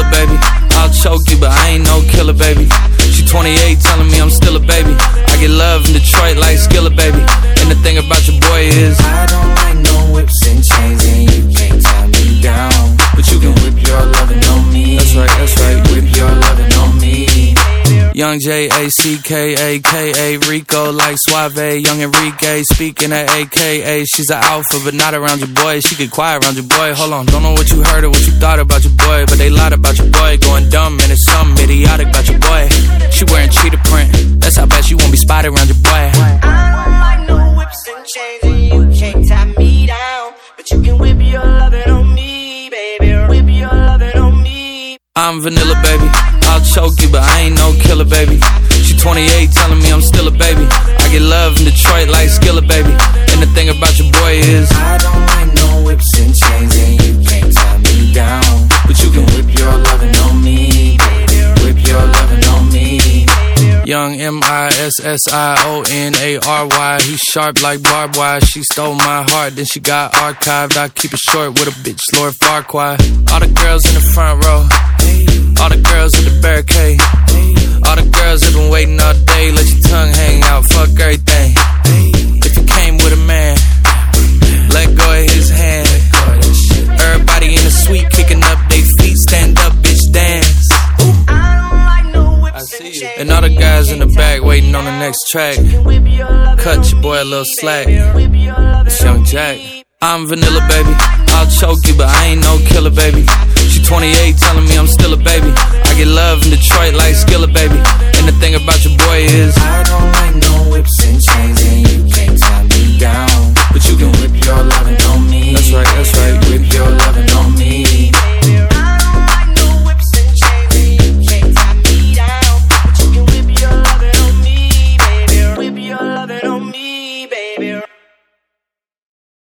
killer, baby. I'll choke you, but I ain't no killer, baby. She 28, telling me I'm still a baby. I get love in Detroit like Skilla, baby. And the thing about your boy is I don't like no whips and chains, and you can't tie me down. But you can whip your loving on me. That's right, that's right. Whip your loving on me. Young J A C K A K A Rico like Suave. Young Enrique speaking at AKA. She's an alpha, but not around your boy. She could quiet around your boy. Hold on, don't know what you heard or what you thought about your boy, but they lied about. I'm vanilla, baby. I'll choke you, but I ain't no killer, baby. She 28, telling me I'm still a baby. I get love in Detroit like Skilla, Young M I S S I O N A R Y. He sharp like barbed wire. She stole my heart, then she got archived. I keep it short with a bitch, Lord Farquaad. All the girls in the front row. All the girls at the barricade. And. All the guys in the back waiting on the next track. Whip your lovin' Cut your boy a little slack. Whip your lovin' It's Young Jack. I'm vanilla, baby. I'll choke you, but I ain't no killer, baby. She 28, telling me I'm still a baby. I get love in Detroit like Skilla, baby. And the thing